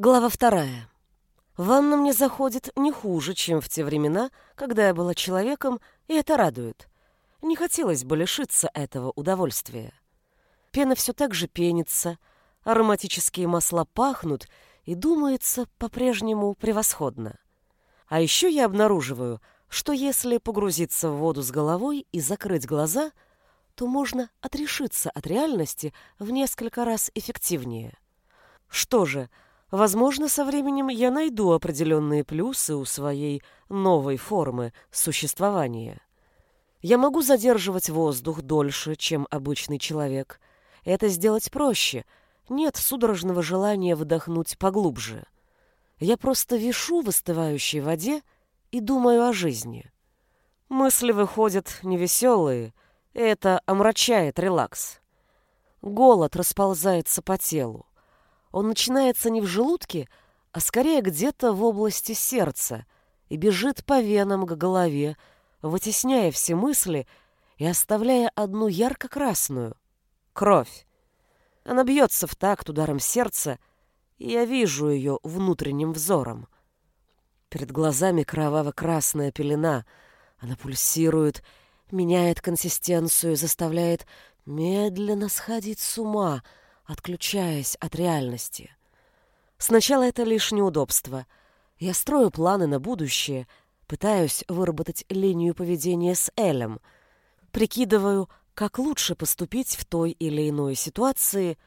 Глава вторая. Ванна мне заходит не хуже, чем в те времена, когда я была человеком, и это радует. Не хотелось бы лишиться этого удовольствия. Пена все так же пенится, ароматические масла пахнут, и думается по-прежнему превосходно. А еще я обнаруживаю, что если погрузиться в воду с головой и закрыть глаза, то можно отрешиться от реальности в несколько раз эффективнее. Что же, Возможно, со временем я найду определенные плюсы у своей новой формы существования. Я могу задерживать воздух дольше, чем обычный человек. Это сделать проще. Нет судорожного желания вдохнуть поглубже. Я просто вишу в остывающей воде и думаю о жизни. Мысли выходят невеселые, это омрачает релакс. Голод расползается по телу. Он начинается не в желудке, а скорее где-то в области сердца и бежит по венам к голове, вытесняя все мысли и оставляя одну ярко-красную — кровь. Она бьется в такт ударом сердца, и я вижу ее внутренним взором. Перед глазами кроваво-красная пелена. Она пульсирует, меняет консистенцию, заставляет медленно сходить с ума — отключаясь от реальности. Сначала это лишь неудобство. Я строю планы на будущее, пытаюсь выработать линию поведения с Элем, прикидываю, как лучше поступить в той или иной ситуации,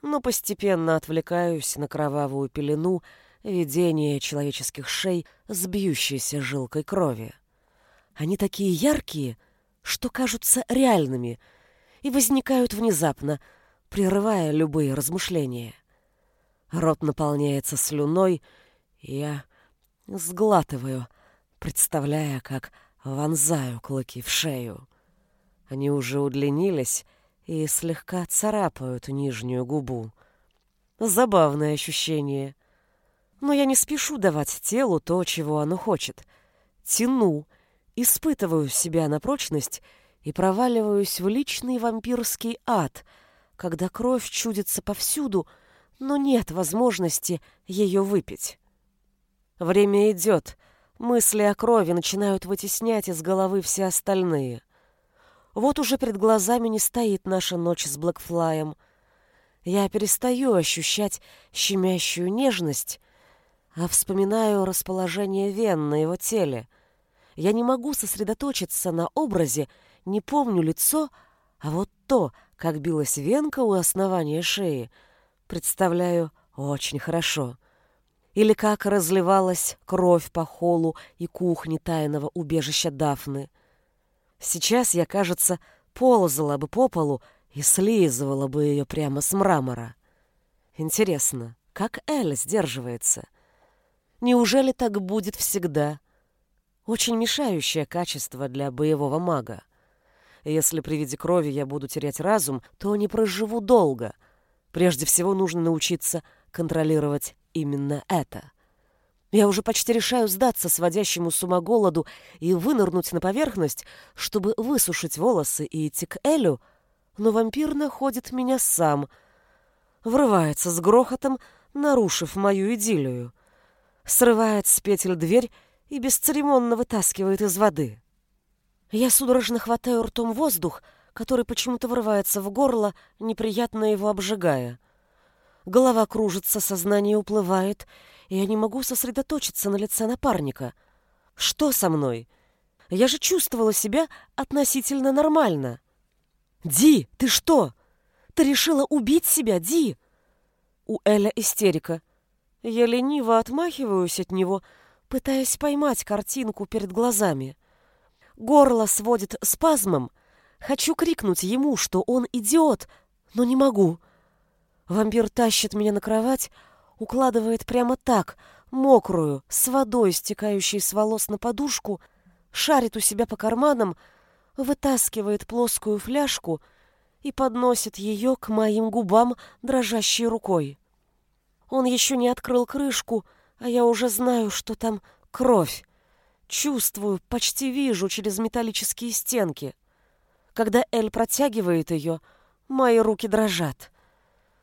но постепенно отвлекаюсь на кровавую пелену видения человеческих шей с бьющейся жилкой крови. Они такие яркие, что кажутся реальными и возникают внезапно — прерывая любые размышления. Рот наполняется слюной, и я сглатываю, представляя, как вонзаю клыки в шею. Они уже удлинились и слегка царапают нижнюю губу. Забавное ощущение. Но я не спешу давать телу то, чего оно хочет. Тяну, испытываю себя на прочность и проваливаюсь в личный вампирский ад — когда кровь чудится повсюду, но нет возможности ее выпить. Время идет, мысли о крови начинают вытеснять из головы все остальные. Вот уже перед глазами не стоит наша ночь с Блэкфлаем. Я перестаю ощущать щемящую нежность, а вспоминаю расположение вен на его теле. Я не могу сосредоточиться на образе, не помню лицо, а вот то, как билась венка у основания шеи, представляю очень хорошо. Или как разливалась кровь по холу и кухне тайного убежища Дафны. Сейчас я, кажется, ползала бы по полу и слизывала бы ее прямо с мрамора. Интересно, как Эль сдерживается? Неужели так будет всегда? Очень мешающее качество для боевого мага. Если при виде крови я буду терять разум, то не проживу долго. Прежде всего нужно научиться контролировать именно это. Я уже почти решаю сдаться сводящему с ума голоду и вынырнуть на поверхность, чтобы высушить волосы и идти к Элю, но вампир находит меня сам, врывается с грохотом, нарушив мою идиллию, срывает с петель дверь и бесцеремонно вытаскивает из воды. Я судорожно хватаю ртом воздух, который почему-то вырывается в горло, неприятно его обжигая. Голова кружится, сознание уплывает, и я не могу сосредоточиться на лице напарника. Что со мной? Я же чувствовала себя относительно нормально. «Ди, ты что? Ты решила убить себя, Ди?» У Эля истерика. Я лениво отмахиваюсь от него, пытаясь поймать картинку перед глазами. Горло сводит спазмом. Хочу крикнуть ему, что он идиот, но не могу. Вампир тащит меня на кровать, укладывает прямо так, мокрую, с водой, стекающей с волос на подушку, шарит у себя по карманам, вытаскивает плоскую фляжку и подносит ее к моим губам дрожащей рукой. Он еще не открыл крышку, а я уже знаю, что там кровь. Чувствую, почти вижу через металлические стенки. Когда Эль протягивает ее, мои руки дрожат.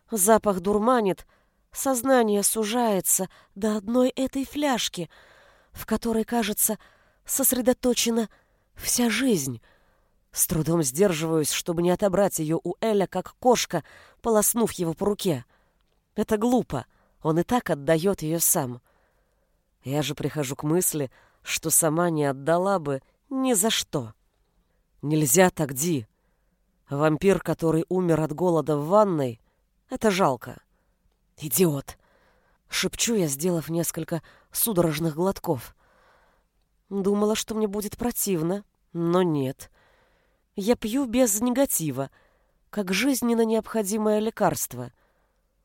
Запах дурманит, сознание сужается до одной этой фляжки, в которой, кажется, сосредоточена вся жизнь. С трудом сдерживаюсь, чтобы не отобрать ее у Эля, как кошка, полоснув его по руке. Это глупо, он и так отдает ее сам. Я же прихожу к мысли, что сама не отдала бы ни за что. Нельзя так, Ди. Вампир, который умер от голода в ванной, это жалко. Идиот. Шепчу я, сделав несколько судорожных глотков. Думала, что мне будет противно, но нет. Я пью без негатива, как жизненно необходимое лекарство.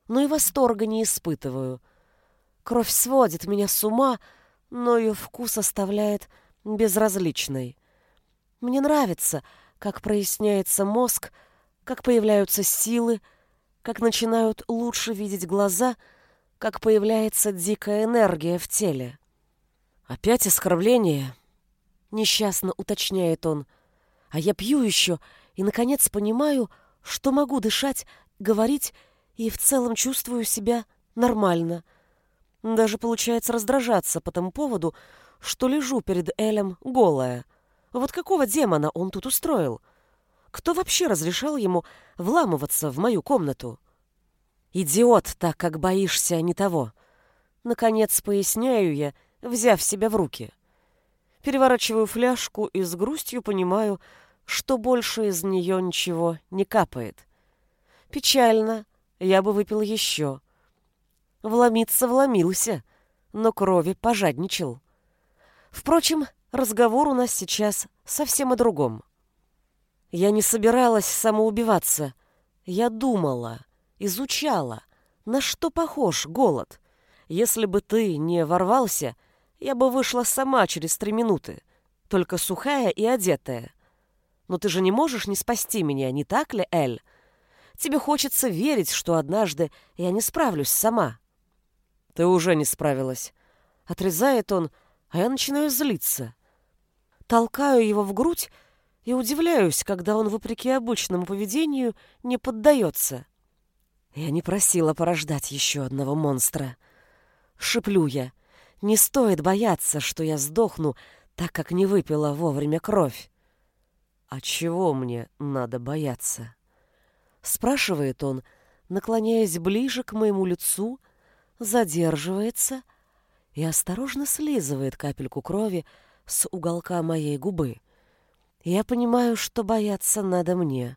Но и восторга не испытываю. Кровь сводит меня с ума, но ее вкус оставляет безразличной. Мне нравится, как проясняется мозг, как появляются силы, как начинают лучше видеть глаза, как появляется дикая энергия в теле. «Опять оскорбление?» — несчастно уточняет он. А я пью еще и, наконец, понимаю, что могу дышать, говорить и в целом чувствую себя нормально. Даже получается раздражаться по тому поводу, что лежу перед Элем голая. Вот какого демона он тут устроил? Кто вообще разрешал ему вламываться в мою комнату? Идиот, так как боишься не того. Наконец поясняю я, взяв себя в руки. Переворачиваю фляжку и с грустью понимаю, что больше из нее ничего не капает. Печально, я бы выпил еще. Вломиться вломился, но крови пожадничал. Впрочем, разговор у нас сейчас совсем о другом. Я не собиралась самоубиваться. Я думала, изучала, на что похож голод. Если бы ты не ворвался, я бы вышла сама через три минуты, только сухая и одетая. Но ты же не можешь не спасти меня, не так ли, Эль? Тебе хочется верить, что однажды я не справлюсь сама. Ты уже не справилась. Отрезает он, а я начинаю злиться. Толкаю его в грудь и удивляюсь, когда он, вопреки обычному поведению, не поддается. Я не просила порождать еще одного монстра. Шиплю я. Не стоит бояться, что я сдохну, так как не выпила вовремя кровь. «А чего мне надо бояться?» Спрашивает он, наклоняясь ближе к моему лицу, задерживается и осторожно слизывает капельку крови с уголка моей губы. Я понимаю, что бояться надо мне.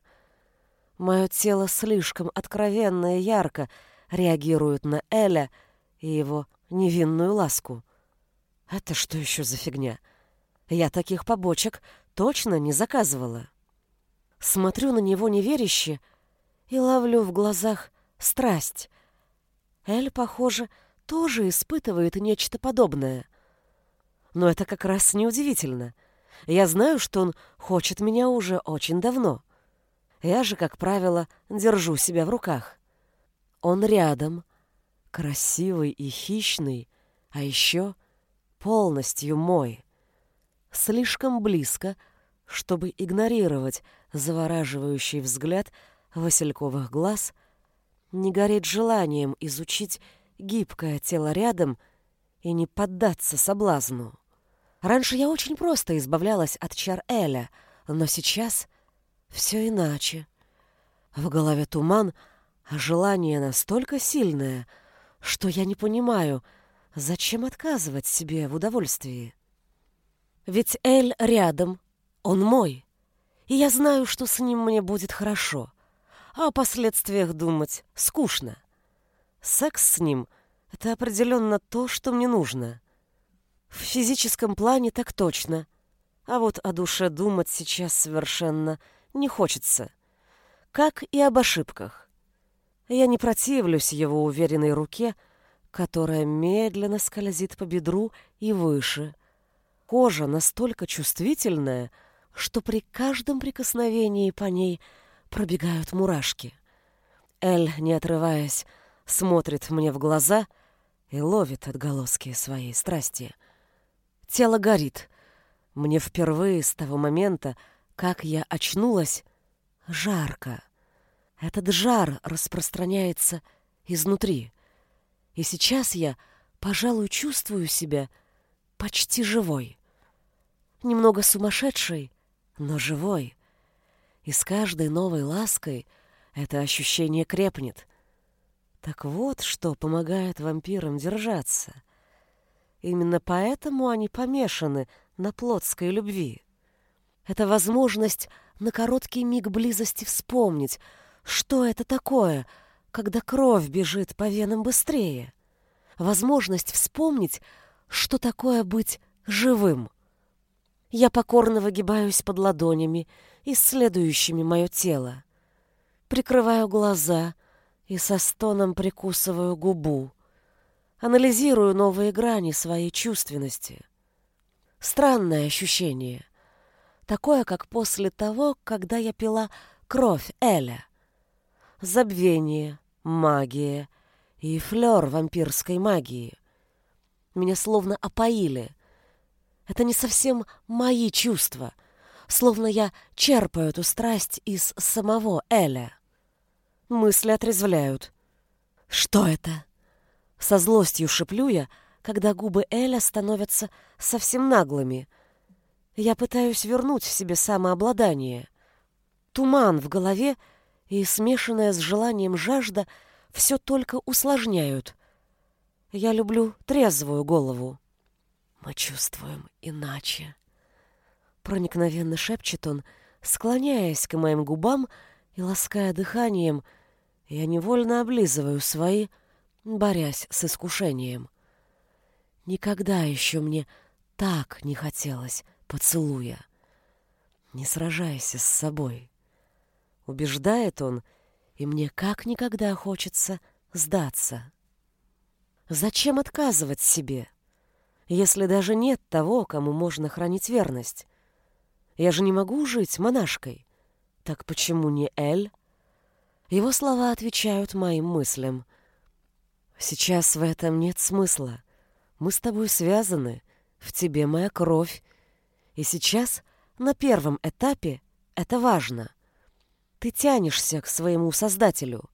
Мое тело слишком откровенно и ярко реагирует на Эля и его невинную ласку. Это что еще за фигня? Я таких побочек точно не заказывала. Смотрю на него неверяще и ловлю в глазах страсть. Эль, похоже, тоже испытывает нечто подобное. Но это как раз неудивительно. Я знаю, что он хочет меня уже очень давно. Я же, как правило, держу себя в руках. Он рядом, красивый и хищный, а еще полностью мой. Слишком близко, чтобы игнорировать завораживающий взгляд васильковых глаз, не гореть желанием изучить гибкое тело рядом и не поддаться соблазну. Раньше я очень просто избавлялась от чар Эля, но сейчас все иначе. В голове туман, а желание настолько сильное, что я не понимаю, зачем отказывать себе в удовольствии. Ведь Эль рядом, он мой, и я знаю, что с ним мне будет хорошо, а о последствиях думать скучно. Секс с ним — это определенно то, что мне нужно. В физическом плане так точно. А вот о душе думать сейчас совершенно не хочется. Как и об ошибках. Я не противлюсь его уверенной руке, которая медленно скользит по бедру и выше. Кожа настолько чувствительная, что при каждом прикосновении по ней пробегают мурашки. Эль, не отрываясь, смотрит мне в глаза и ловит отголоски своей страсти — Тело горит. Мне впервые с того момента, как я очнулась, жарко. Этот жар распространяется изнутри. И сейчас я, пожалуй, чувствую себя почти живой. Немного сумасшедшей, но живой. И с каждой новой лаской это ощущение крепнет. Так вот, что помогает вампирам держаться. Именно поэтому они помешаны на плотской любви. Это возможность на короткий миг близости вспомнить, что это такое, когда кровь бежит по венам быстрее. Возможность вспомнить, что такое быть живым. Я покорно выгибаюсь под ладонями, исследующими мое тело. Прикрываю глаза и со стоном прикусываю губу. Анализирую новые грани своей чувственности. Странное ощущение. Такое, как после того, когда я пила кровь Эля. Забвение, магия и флёр вампирской магии. Меня словно опоили. Это не совсем мои чувства, словно я черпаю эту страсть из самого Эля. Мысли отрезвляют. Что это? Со злостью шеплю я, когда губы Эля становятся совсем наглыми. Я пытаюсь вернуть в себе самообладание. Туман в голове и смешанная с желанием жажда все только усложняют. Я люблю трезвую голову. Мы чувствуем иначе. Проникновенно шепчет он, склоняясь к моим губам и лаская дыханием, я невольно облизываю свои, борясь с искушением. Никогда еще мне так не хотелось поцелуя. Не сражайся с собой. Убеждает он, и мне как никогда хочется сдаться. Зачем отказывать себе, если даже нет того, кому можно хранить верность? Я же не могу жить монашкой. Так почему не Эль? Его слова отвечают моим мыслям. Сейчас в этом нет смысла. Мы с тобой связаны, в тебе моя кровь. И сейчас, на первом этапе, это важно. Ты тянешься к своему создателю.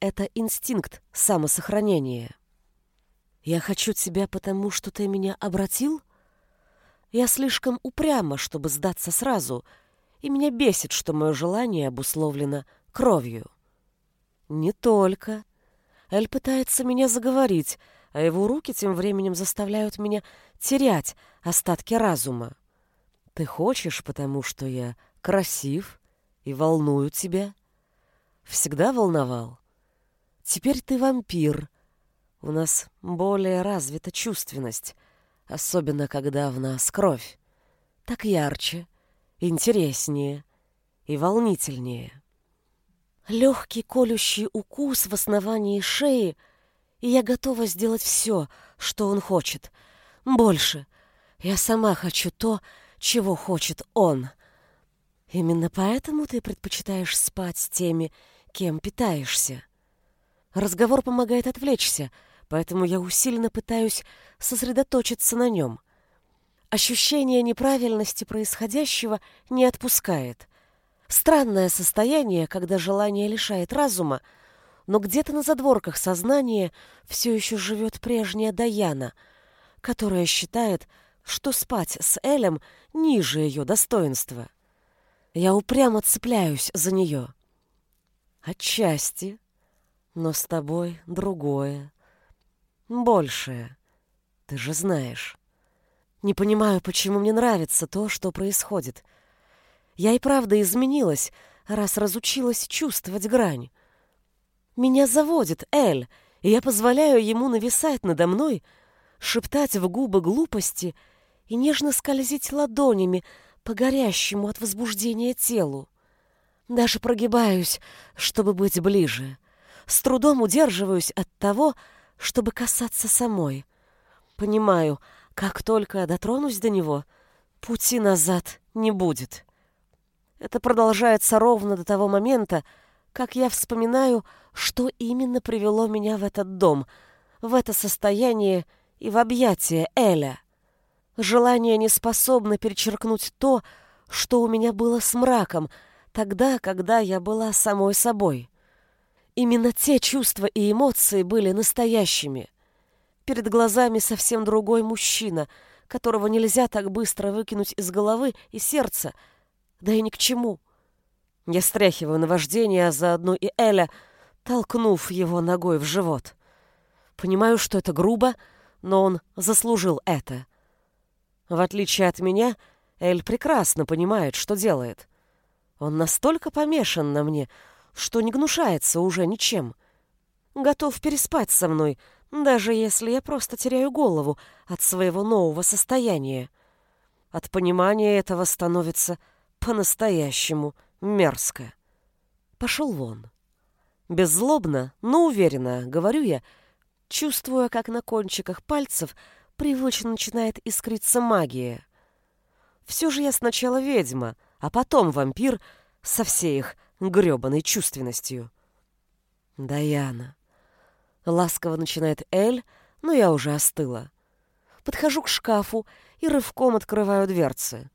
Это инстинкт самосохранения. Я хочу тебя потому, что ты меня обратил? Я слишком упряма, чтобы сдаться сразу, и меня бесит, что мое желание обусловлено кровью. Не только. Эль пытается меня заговорить, а его руки тем временем заставляют меня терять остатки разума. Ты хочешь, потому что я красив и волную тебя? Всегда волновал. Теперь ты вампир. У нас более развита чувственность, особенно когда в нас кровь. Так ярче, интереснее и волнительнее. Легкий колющий укус в основании шеи — и я готова сделать все, что он хочет. Больше. Я сама хочу то, чего хочет он. Именно поэтому ты предпочитаешь спать с теми, кем питаешься. Разговор помогает отвлечься, поэтому я усиленно пытаюсь сосредоточиться на нем. Ощущение неправильности происходящего не отпускает. Странное состояние, когда желание лишает разума, но где-то на задворках сознания все еще живет прежняя Даяна, которая считает, что спать с Элем ниже ее достоинства. Я упрямо цепляюсь за нее. Отчасти, но с тобой другое, большее, ты же знаешь. Не понимаю, почему мне нравится то, что происходит. Я и правда изменилась, раз разучилась чувствовать грань. Меня заводит Эль, и я позволяю ему нависать надо мной, шептать в губы глупости и нежно скользить ладонями по горящему от возбуждения телу. Даже прогибаюсь, чтобы быть ближе. С трудом удерживаюсь от того, чтобы касаться самой. Понимаю, как только дотронусь до него, пути назад не будет. Это продолжается ровно до того момента, как я вспоминаю, что именно привело меня в этот дом, в это состояние и в объятия Эля. Желание не способно перечеркнуть то, что у меня было с мраком, тогда, когда я была самой собой. Именно те чувства и эмоции были настоящими. Перед глазами совсем другой мужчина, которого нельзя так быстро выкинуть из головы и сердца, да и ни к чему. Я стряхиваю наваждение, а заодно и Эля, толкнув его ногой в живот. Понимаю, что это грубо, но он заслужил это. В отличие от меня, Эль прекрасно понимает, что делает. Он настолько помешан на мне, что не гнушается уже ничем. Готов переспать со мной, даже если я просто теряю голову от своего нового состояния. От понимания этого становится по-настоящему мерзко. Пошел вон. Беззлобно, но уверенно, говорю я, чувствуя, как на кончиках пальцев привычно начинает искриться магия. Все же я сначала ведьма, а потом вампир со всей их грёбаной чувственностью. Даяна. Ласково начинает Эль, но я уже остыла. Подхожу к шкафу и рывком открываю дверцы.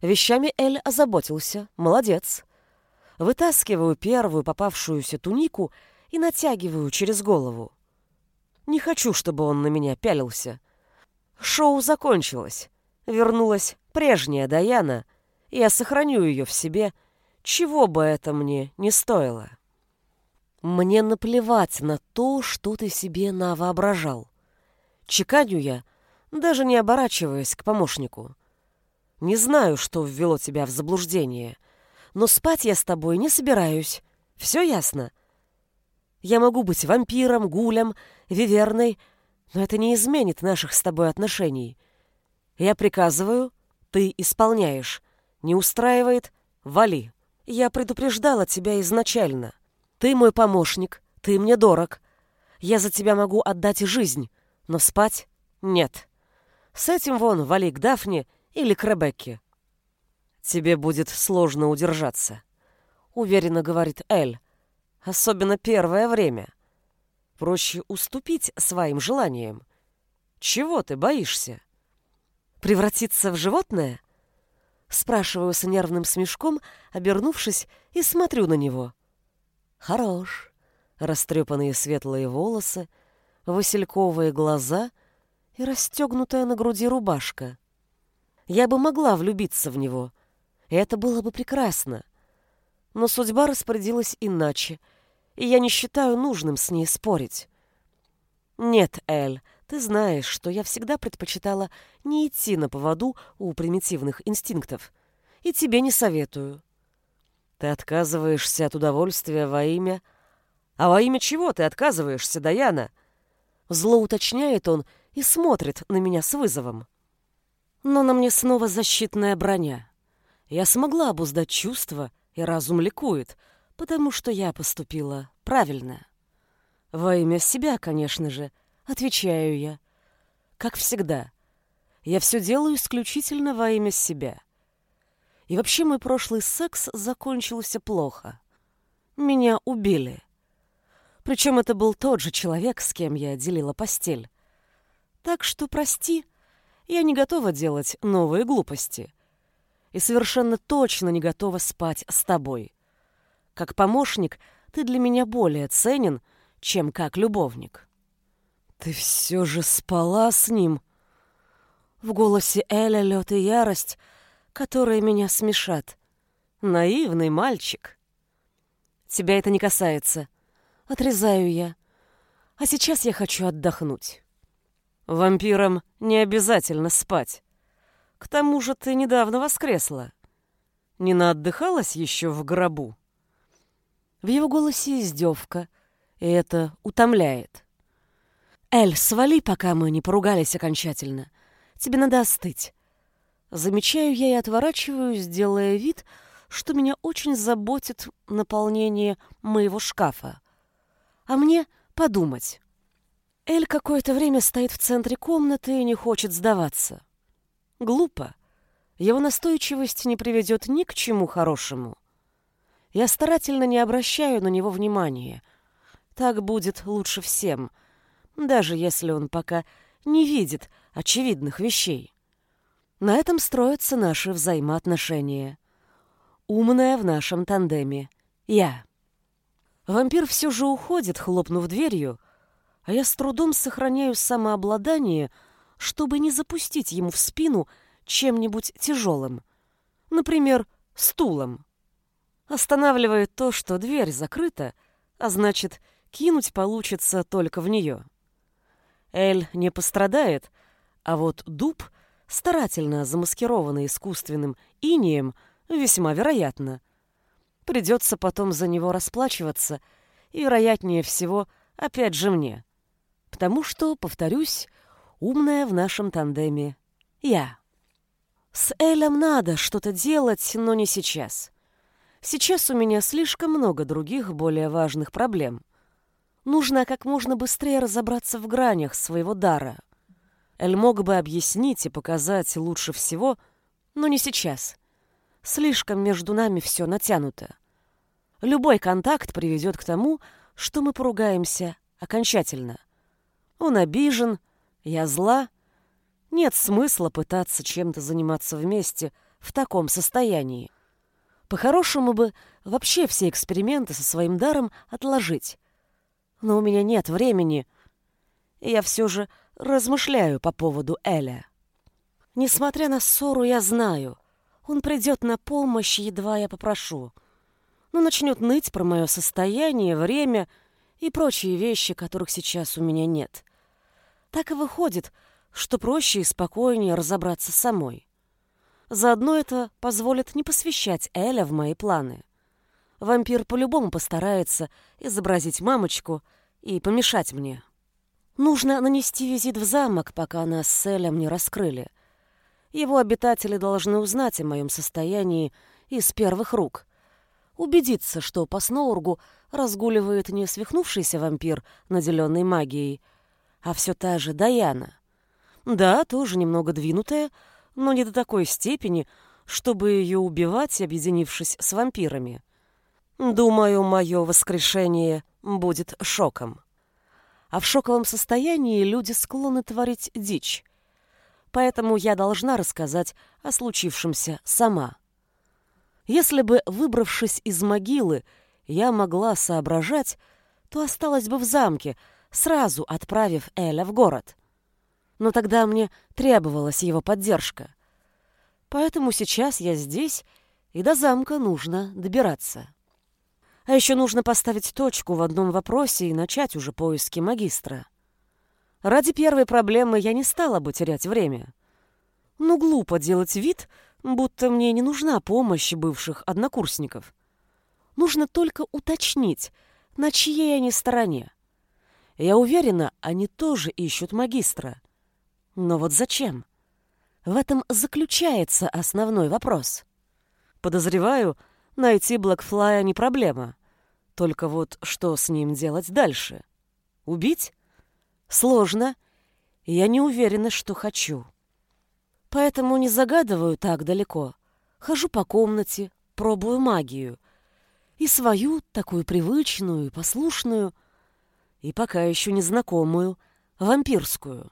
Вещами Эль озаботился. Молодец. Вытаскиваю первую попавшуюся тунику и натягиваю через голову. Не хочу, чтобы он на меня пялился. Шоу закончилось. Вернулась прежняя Даяна. Я сохраню ее в себе, чего бы это мне не стоило. Мне наплевать на то, что ты себе навоображал. Чеканю я, даже не оборачиваясь к помощнику. Не знаю, что ввело тебя в заблуждение, но спать я с тобой не собираюсь. Все ясно? Я могу быть вампиром, гулем, виверной, но это не изменит наших с тобой отношений. Я приказываю, ты исполняешь. Не устраивает — вали. Я предупреждала тебя изначально. Ты мой помощник, ты мне дорог. Я за тебя могу отдать жизнь, но спать — нет. С этим вон вали к Дафне или к Ребекке. Тебе будет сложно удержаться, — уверенно говорит Эль. Особенно первое время. Проще уступить своим желаниям. Чего ты боишься? Превратиться в животное? Спрашиваю с нервным смешком, обернувшись, и смотрю на него. Хорош. Растрепанные светлые волосы, васильковые глаза и расстегнутая на груди рубашка. Я бы могла влюбиться в него, и это было бы прекрасно. Но судьба распорядилась иначе, и я не считаю нужным с ней спорить. Нет, Эль, ты знаешь, что я всегда предпочитала не идти на поводу у примитивных инстинктов. И тебе не советую. Ты отказываешься от удовольствия во имя... А во имя чего ты отказываешься, Даяна? Зло уточняет он и смотрит на меня с вызовом. Но на мне снова защитная броня. Я смогла обуздать чувства, и разум ликует, потому что я поступила правильно. Во имя себя, конечно же, — Отвечаю я. Как всегда. Я все делаю исключительно во имя себя. И вообще мой прошлый секс закончился плохо. Меня убили. Причем это был тот же человек, с кем я делила постель. Так что прости, я не готова делать новые глупости. И совершенно точно не готова спать с тобой. Как помощник ты для меня более ценен, чем как любовник. «Ты все же спала с ним?» В голосе Эля лед и ярость, которые меня смешат. Наивный мальчик. Тебя это не касается. Отрезаю я. А сейчас я хочу отдохнуть. Вампирам не обязательно спать. К тому же ты недавно воскресла. Не наотдыхалась еще в гробу? В его голосе издевка, и это утомляет. «Эль, свали, пока мы не поругались окончательно. Тебе надо остыть». Замечаю я и отворачиваюсь, делая вид, что меня очень заботит наполнение моего шкафа. А мне подумать. Эль какое-то время стоит в центре комнаты и не хочет сдаваться. Глупо. Его настойчивость не приведет ни к чему хорошему. Я старательно не обращаю на него внимания. Так будет лучше всем — даже если он пока не видит очевидных вещей. На этом строятся наши взаимоотношения. Умная в нашем тандеме — я. Вампир все же уходит, хлопнув дверью, а я с трудом сохраняю самообладание, чтобы не запустить ему в спину чем-нибудь тяжелым. Например, стулом. Останавливает то, что дверь закрыта, а значит, кинуть получится только в нее. Эль не пострадает, а вот дуб, старательно замаскированный искусственным инием, весьма вероятно. Придется потом за него расплачиваться, и, вероятнее всего, опять же мне. Потому что, повторюсь, умная в нашем тандеме я. С Элем надо что-то делать, но не сейчас. Сейчас у меня слишком много других, более важных проблем. Нужно как можно быстрее разобраться в гранях своего дара. Эль мог бы объяснить и показать лучше всего, но не сейчас. Слишком между нами все натянуто. Любой контакт приведет к тому, что мы поругаемся окончательно. Он обижен, я зла. Нет смысла пытаться чем-то заниматься вместе в таком состоянии. По-хорошему бы вообще все эксперименты со своим даром отложить. Но у меня нет времени, я все же размышляю по поводу Эля. Несмотря на ссору, я знаю, он придет на помощь, едва я попрошу. Но начнет ныть про мое состояние, время и прочие вещи, которых сейчас у меня нет. Так и выходит, что проще и спокойнее разобраться самой. Заодно это позволит не посвящать Эля в мои планы. Вампир по-любому постарается изобразить мамочку и помешать мне. Нужно нанести визит в замок, пока нас с Элем не раскрыли. Его обитатели должны узнать о моем состоянии из первых рук. Убедиться, что по Сноургу разгуливает не свихнувшийся вампир, наделенный магией, а все та же Даяна. Да, тоже немного двинутая, но не до такой степени, чтобы ее убивать, объединившись с вампирами. Думаю, мое воскрешение будет шоком. А в шоковом состоянии люди склонны творить дичь. Поэтому я должна рассказать о случившемся сама. Если бы, выбравшись из могилы, я могла соображать, то осталась бы в замке, сразу отправив Эля в город но тогда мне требовалась его поддержка. Поэтому сейчас я здесь, и до замка нужно добираться. А еще нужно поставить точку в одном вопросе и начать уже поиски магистра. Ради первой проблемы я не стала бы терять время. Ну, глупо делать вид, будто мне не нужна помощь бывших однокурсников. Нужно только уточнить, на чьей они стороне. Я уверена, они тоже ищут магистра. Но вот зачем? В этом заключается основной вопрос. Подозреваю, найти Блэкфлая не проблема. Только вот что с ним делать дальше? Убить? Сложно. Я не уверена, что хочу. Поэтому не загадываю так далеко. Хожу по комнате, пробую магию. И свою, такую привычную и послушную, и пока еще незнакомую, вампирскую.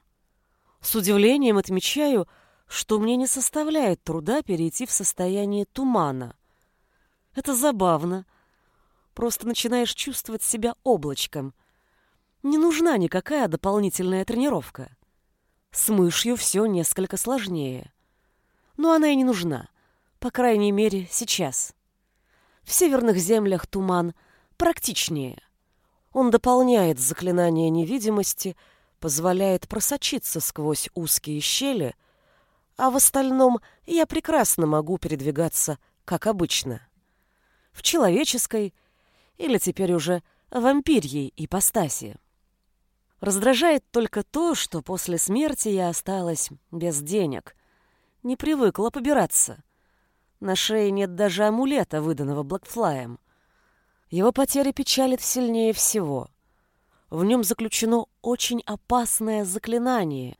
С удивлением отмечаю, что мне не составляет труда перейти в состояние тумана. Это забавно. Просто начинаешь чувствовать себя облачком. Не нужна никакая дополнительная тренировка. С мышью все несколько сложнее. Но она и не нужна, по крайней мере, сейчас. В северных землях туман практичнее. Он дополняет заклинание невидимости — позволяет просочиться сквозь узкие щели, а в остальном я прекрасно могу передвигаться, как обычно. В человеческой или теперь уже вампирьей ипостаси. Раздражает только то, что после смерти я осталась без денег. Не привыкла побираться. На шее нет даже амулета, выданного Блэкфлаем. Его потеря печалит сильнее всего. В нем заключено очень опасное заклинание,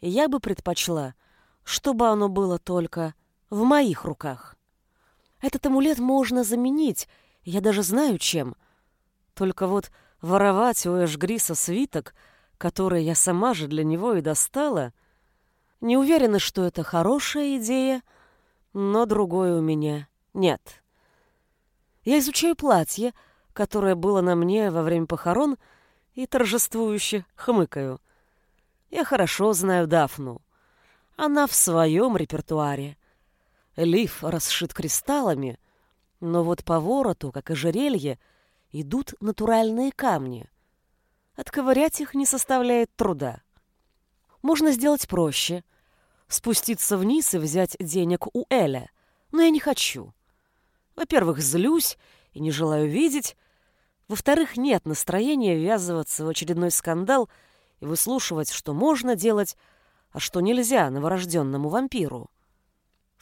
и я бы предпочла, чтобы оно было только в моих руках. Этот амулет можно заменить, я даже знаю чем. Только вот воровать у Эшгриса свиток, который я сама же для него и достала, не уверена, что это хорошая идея, но другой у меня нет. Я изучаю платье, которое было на мне во время похорон, и торжествующе хмыкаю. Я хорошо знаю Дафну. Она в своем репертуаре. Лиф расшит кристаллами, но вот по вороту, как ожерелье, идут натуральные камни. Отковырять их не составляет труда. Можно сделать проще. Спуститься вниз и взять денег у Эля. Но я не хочу. Во-первых, злюсь и не желаю видеть. Во-вторых, нет настроения ввязываться в очередной скандал и выслушивать, что можно делать, а что нельзя новорожденному вампиру.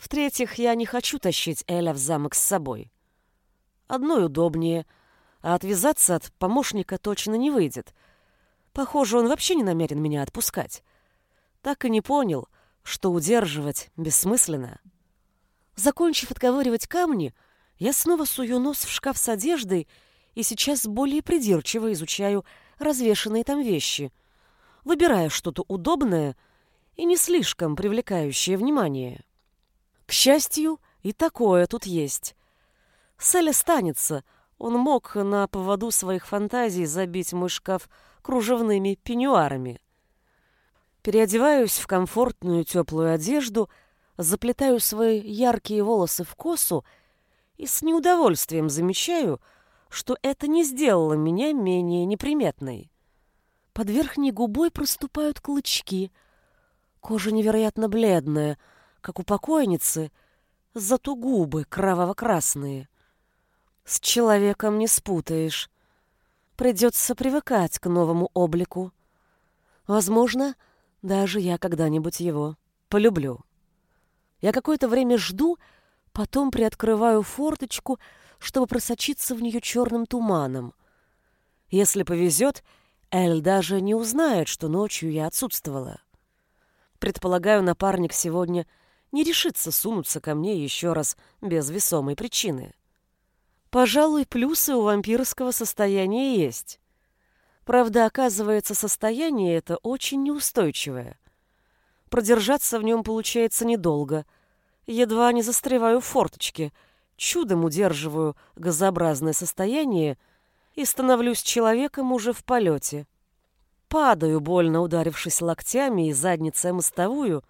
В-третьих, я не хочу тащить Эля в замок с собой. Одной удобнее, а отвязаться от помощника точно не выйдет. Похоже, он вообще не намерен меня отпускать. Так и не понял, что удерживать бессмысленно. Закончив отковыривать камни, я снова сую нос в шкаф с одеждой и сейчас более придирчиво изучаю развешанные там вещи, выбирая что-то удобное и не слишком привлекающее внимание. К счастью, и такое тут есть. Сель останется, он мог на поводу своих фантазий забить мой шкаф кружевными пеньюарами. Переодеваюсь в комфортную теплую одежду, заплетаю свои яркие волосы в косу и с неудовольствием замечаю, что это не сделало меня менее неприметной. Под верхней губой проступают клычки. Кожа невероятно бледная, как у покойницы, зато губы кроваво-красные. С человеком не спутаешь. Придется привыкать к новому облику. Возможно, даже я когда-нибудь его полюблю. Я какое-то время жду, потом приоткрываю форточку, чтобы просочиться в нее черным туманом. Если повезет, Эль даже не узнает, что ночью я отсутствовала. Предполагаю, напарник сегодня не решится сунуться ко мне еще раз без весомой причины. Пожалуй, плюсы у вампирского состояния есть. Правда, оказывается, состояние это очень неустойчивое. Продержаться в нем получается недолго. Едва не застреваю в форточке, чудом удерживаю газообразное состояние и становлюсь человеком уже в полете. Падаю, больно ударившись локтями и задницей мостовую,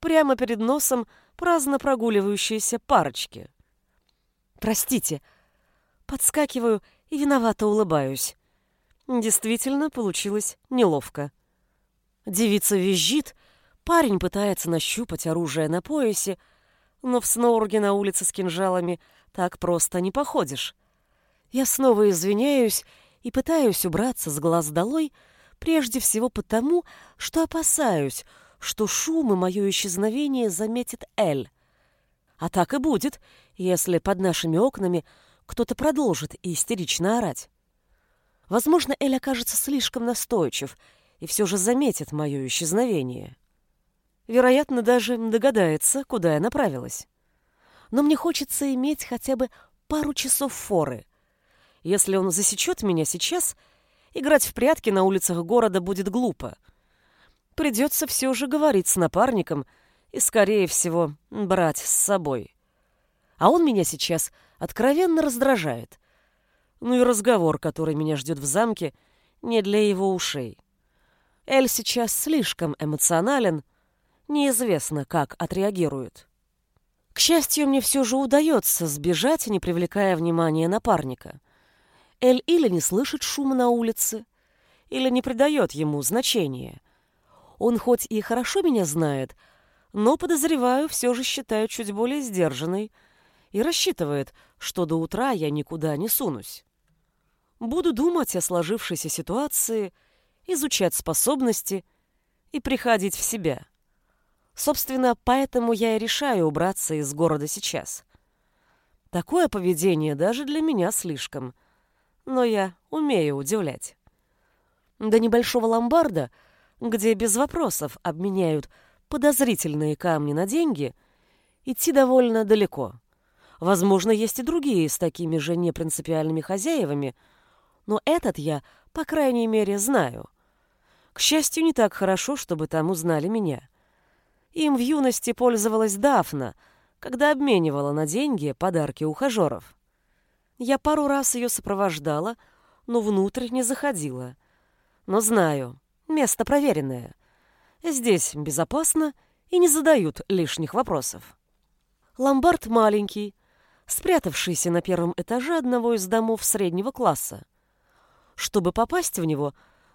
прямо перед носом праздно прогуливающейся парочки. «Простите», Подскакиваю и виновато улыбаюсь. Действительно, получилось неловко. Девица визжит, парень пытается нащупать оружие на поясе, но в Сноурге на улице с кинжалами так просто не походишь. Я снова извиняюсь и пытаюсь убраться с глаз долой, прежде всего потому, что опасаюсь, что шум и мое исчезновение заметит Эль. А так и будет, если под нашими окнами кто-то продолжит истерично орать. Возможно, Эль окажется слишком настойчив и все же заметит мое исчезновение. Вероятно, даже догадается, куда я направилась. Но мне хочется иметь хотя бы пару часов форы. Если он засечет меня сейчас, играть в прятки на улицах города будет глупо. Придется все же говорить с напарником и, скорее всего, брать с собой. А он меня сейчас откровенно раздражает. Ну и разговор, который меня ждет в замке, не для его ушей. Эль сейчас слишком эмоционален, неизвестно, как отреагирует. К счастью, мне все же удается сбежать, не привлекая внимания напарника. Эль или не слышит шума на улице, или не придает ему значения. Он хоть и хорошо меня знает, но, подозреваю, все же считает чуть более сдержанной, и рассчитывает, что до утра я никуда не сунусь. Буду думать о сложившейся ситуации, изучать способности и приходить в себя. Собственно, поэтому я и решаю убраться из города сейчас. Такое поведение даже для меня слишком, но я умею удивлять. До небольшого ломбарда, где без вопросов обменяют подозрительные камни на деньги, идти довольно далеко. Возможно, есть и другие с такими же непринципиальными хозяевами, но этот я, по крайней мере, знаю. К счастью, не так хорошо, чтобы там узнали меня. Им в юности пользовалась Дафна, когда обменивала на деньги подарки ухажеров. Я пару раз ее сопровождала, но внутрь не заходила. Но знаю, место проверенное. Здесь безопасно и не задают лишних вопросов. Ломбард маленький, спрятавшийся на первом этаже одного из домов среднего класса. Чтобы попасть в него,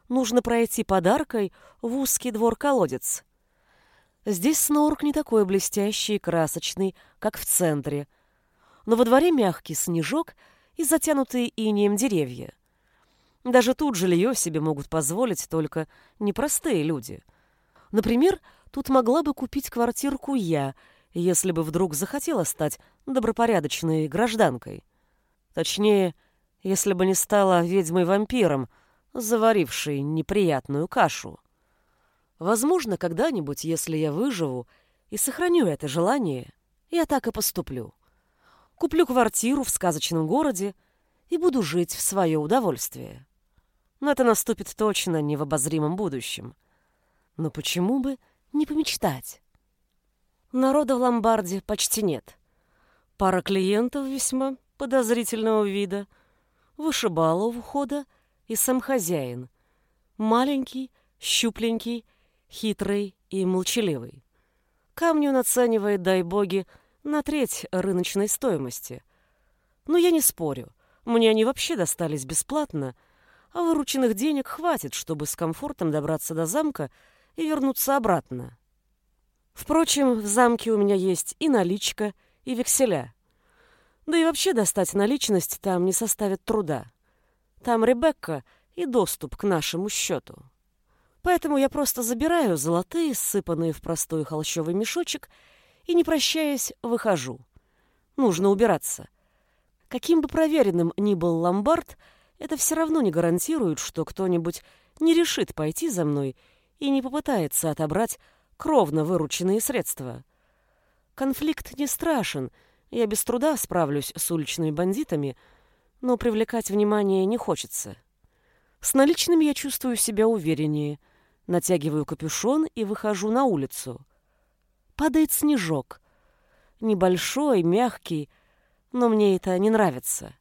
нужно пройти подаркой в узкий двор-колодец. Здесь снорк не такой блестящий и красочный, как в центре, но во дворе мягкий снежок и затянутые инеем деревья. Даже тут жилье себе могут позволить только непростые люди. Например, тут могла бы купить квартирку я, если бы вдруг захотела стать добропорядочной гражданкой. Точнее, если бы не стала ведьмой-вампиром, заварившей неприятную кашу. Возможно, когда-нибудь, если я выживу и сохраню это желание, я так и поступлю. Куплю квартиру в сказочном городе и буду жить в свое удовольствие. Но это наступит точно не в обозримом будущем. Но почему бы не помечтать? Народа в ломбарде почти нет. Пара клиентов весьма подозрительного вида, вышибала у входа и сам хозяин. Маленький, щупленький, хитрый и молчаливый. Камню наценивает, дай боги, на треть рыночной стоимости. Но я не спорю, мне они вообще достались бесплатно, а вырученных денег хватит, чтобы с комфортом добраться до замка и вернуться обратно. Впрочем, в замке у меня есть и наличка, и векселя. Да и вообще достать наличность там не составит труда. Там Ребекка и доступ к нашему счету. Поэтому я просто забираю золотые, сыпанные в простой холщовый мешочек, и, не прощаясь, выхожу. Нужно убираться. Каким бы проверенным ни был ломбард, это все равно не гарантирует, что кто-нибудь не решит пойти за мной и не попытается отобрать кровно вырученные средства. Конфликт не страшен, я без труда справлюсь с уличными бандитами, но привлекать внимание не хочется. С наличными я чувствую себя увереннее, натягиваю капюшон и выхожу на улицу. Падает снежок. Небольшой, мягкий, но мне это не нравится.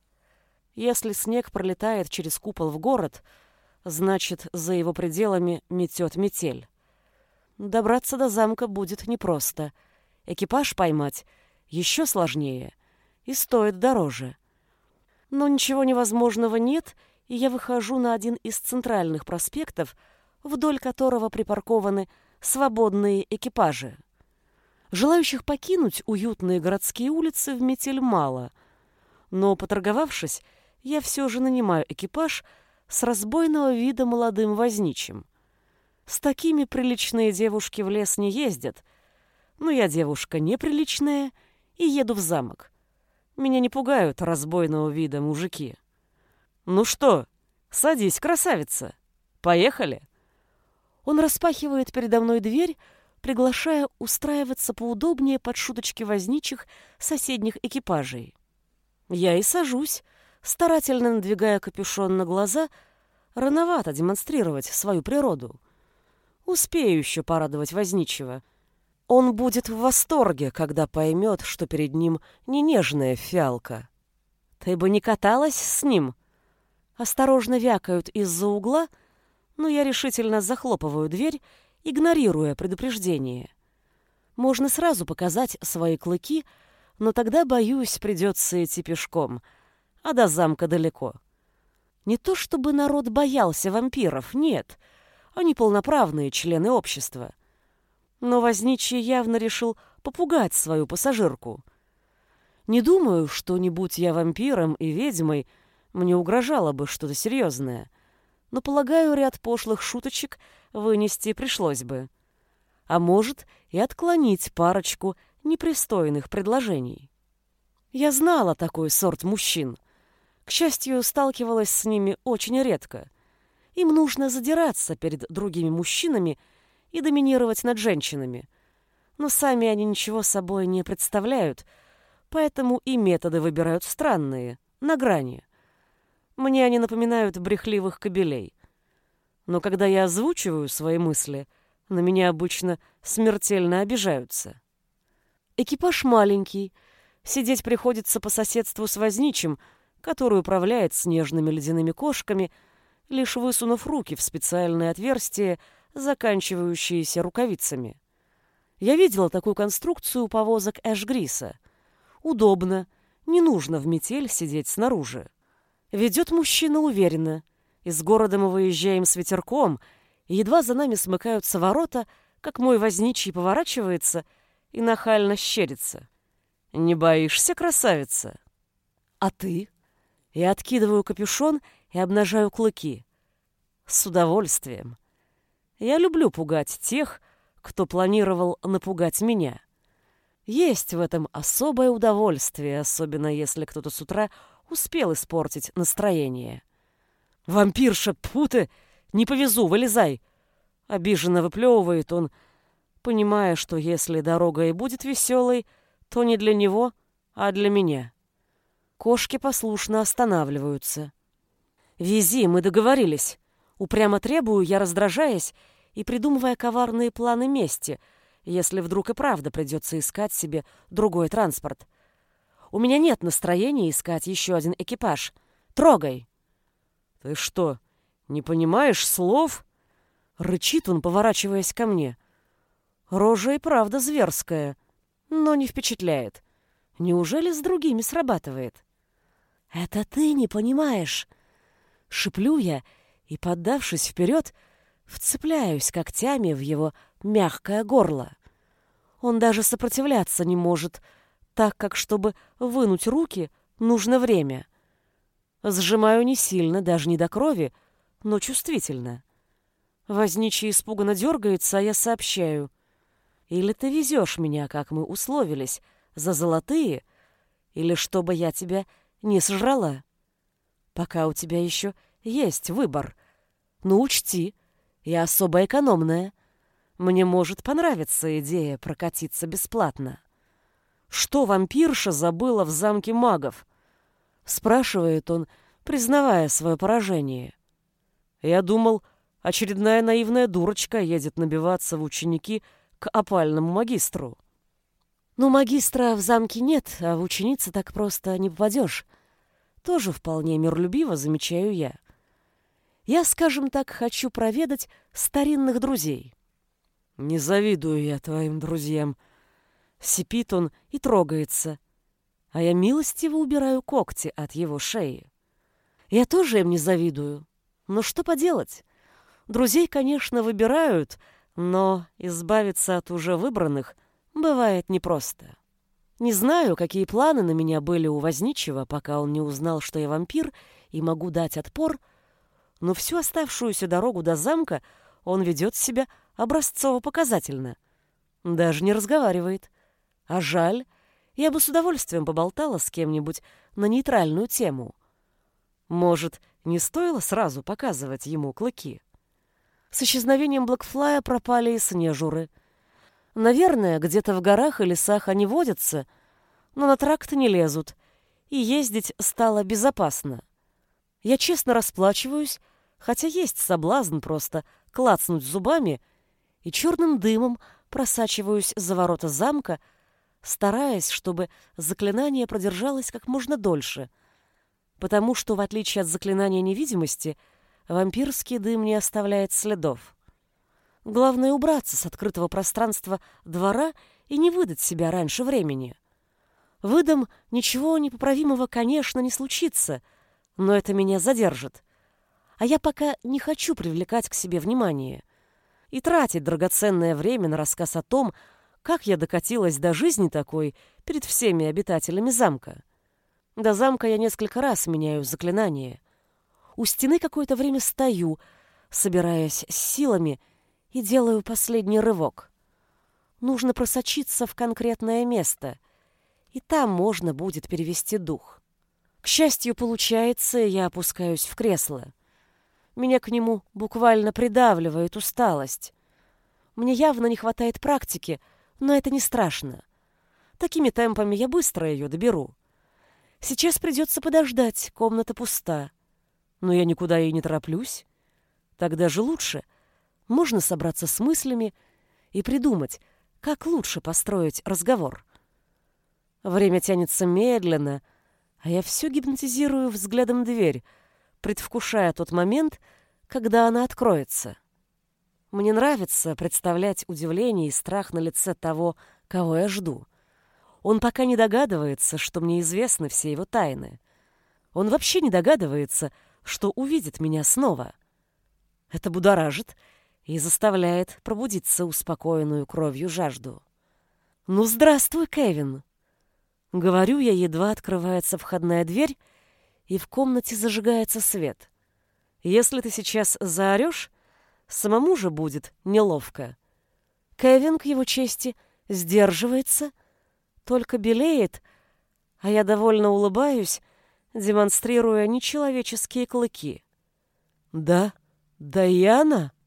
Если снег пролетает через купол в город, значит, за его пределами метет метель. Добраться до замка будет непросто. Экипаж поймать еще сложнее и стоит дороже. Но ничего невозможного нет, и я выхожу на один из центральных проспектов, вдоль которого припаркованы свободные экипажи. Желающих покинуть уютные городские улицы в метель мало, но, поторговавшись, я все же нанимаю экипаж с разбойного вида молодым возничим. С такими приличные девушки в лес не ездят, но я девушка неприличная и еду в замок. Меня не пугают разбойного вида мужики. Ну что, садись, красавица. Поехали. Он распахивает передо мной дверь, приглашая устраиваться поудобнее под шуточки возничих соседних экипажей. Я и сажусь, старательно надвигая капюшон на глаза, рановато демонстрировать свою природу. Успею еще порадовать возничего. Он будет в восторге, когда поймет, что перед ним не нежная фиалка. Ты бы не каталась с ним? Осторожно вякают из-за угла, но я решительно захлопываю дверь, игнорируя предупреждение. Можно сразу показать свои клыки, но тогда, боюсь, придется идти пешком, а до замка далеко. Не то чтобы народ боялся вампиров, нет. Они полноправные члены общества. Но возничий явно решил попугать свою пассажирку. Не думаю, что не будь я вампиром и ведьмой, мне угрожало бы что-то серьезное. Но, полагаю, ряд пошлых шуточек вынести пришлось бы. А может, и отклонить парочку непристойных предложений. Я знала такой сорт мужчин. К счастью, сталкивалась с ними очень редко. Им нужно задираться перед другими мужчинами и доминировать над женщинами. Но сами они ничего собой не представляют, поэтому и методы выбирают странные, на грани. Мне они напоминают брехливых кобелей. Но когда я озвучиваю свои мысли, на меня обычно смертельно обижаются. Экипаж маленький, сидеть приходится по соседству с возничим, который управляет снежными ледяными кошками, лишь высунув руки в специальное отверстие, заканчивающиеся рукавицами. Я видела такую конструкцию у повозок Эшгриса. Удобно, не нужно в метель сидеть снаружи. Ведет мужчина уверенно. Из города мы выезжаем с ветерком, и едва за нами смыкаются ворота, как мой возничий поворачивается и нахально щерится. «Не боишься, красавица?» «А ты?» Я откидываю капюшон и обнажаю клыки. С удовольствием. Я люблю пугать тех, кто планировал напугать меня. Есть в этом особое удовольствие, особенно если кто-то с утра успел испортить настроение. «Вампирша, путы! Не повезу, вылезай!» Обиженно выплевывает он, понимая, что если дорога и будет веселой, то не для него, а для меня. Кошки послушно останавливаются. «Вези, мы договорились!» Упрямо требую я, раздражаясь и придумывая коварные планы мести, если вдруг и правда придется искать себе другой транспорт. У меня нет настроения искать еще один экипаж. Трогай!» «Ты что, не понимаешь слов?» Рычит он, поворачиваясь ко мне. Рожа и правда зверская, но не впечатляет. Неужели с другими срабатывает? «Это ты не понимаешь!» Шиплю я и, поддавшись вперед, вцепляюсь когтями в его мягкое горло. Он даже сопротивляться не может, так как, чтобы вынуть руки, нужно время. Сжимаю не сильно, даже не до крови, но чувствительно. Возничий испуганно дергается, а я сообщаю. Или ты везешь меня, как мы условились, за золотые, или чтобы я тебя не сожрала. Пока у тебя еще есть выбор. Но учти, я особо экономная. Мне может понравиться идея прокатиться бесплатно. Что вампирша забыла в замке магов? Спрашивает он, признавая свое поражение. Я думал, очередная наивная дурочка едет набиваться в ученики к опальному магистру. Ну, магистра в замке нет, а в ученицы так просто не попадешь. Тоже вполне миролюбиво замечаю я. Я, скажем так, хочу проведать старинных друзей. Не завидую я твоим друзьям. Сипит он и трогается, а я милостиво убираю когти от его шеи. Я тоже им не завидую. Но что поделать? Друзей, конечно, выбирают, но избавиться от уже выбранных бывает непросто. Не знаю, какие планы на меня были у Возничего, пока он не узнал, что я вампир и могу дать отпор — но всю оставшуюся дорогу до замка он ведет себя образцово-показательно. Даже не разговаривает. А жаль, я бы с удовольствием поболтала с кем-нибудь на нейтральную тему. Может, не стоило сразу показывать ему клыки? С исчезновением Блэкфлая пропали и снежуры. Наверное, где-то в горах и лесах они водятся, но на тракт не лезут, и ездить стало безопасно. Я честно расплачиваюсь, хотя есть соблазн просто клацнуть зубами и черным дымом просачиваюсь за ворота замка, стараясь, чтобы заклинание продержалось как можно дольше, потому что, в отличие от заклинания невидимости, вампирский дым не оставляет следов. Главное убраться с открытого пространства двора и не выдать себя раньше времени. Выдам ничего непоправимого, конечно, не случится, но это меня задержит а я пока не хочу привлекать к себе внимание и тратить драгоценное время на рассказ о том, как я докатилась до жизни такой перед всеми обитателями замка. До замка я несколько раз меняю заклинание. У стены какое-то время стою, собираясь с силами, и делаю последний рывок. Нужно просочиться в конкретное место, и там можно будет перевести дух. К счастью, получается, я опускаюсь в кресло. Меня к нему буквально придавливает усталость. Мне явно не хватает практики, но это не страшно. Такими темпами я быстро ее доберу. Сейчас придется подождать, комната пуста. Но я никуда и не тороплюсь. Тогда же лучше. Можно собраться с мыслями и придумать, как лучше построить разговор. Время тянется медленно, А я все гипнотизирую взглядом дверь, предвкушая тот момент, когда она откроется. Мне нравится представлять удивление и страх на лице того, кого я жду. Он пока не догадывается, что мне известны все его тайны. Он вообще не догадывается, что увидит меня снова. Это будоражит и заставляет пробудиться успокоенную кровью жажду. «Ну, здравствуй, Кевин!» Говорю я, едва открывается входная дверь, и в комнате зажигается свет. Если ты сейчас заорешь, самому же будет неловко. Кевин, к его чести, сдерживается, только белеет, а я довольно улыбаюсь, демонстрируя нечеловеческие клыки. «Да, Даяна?»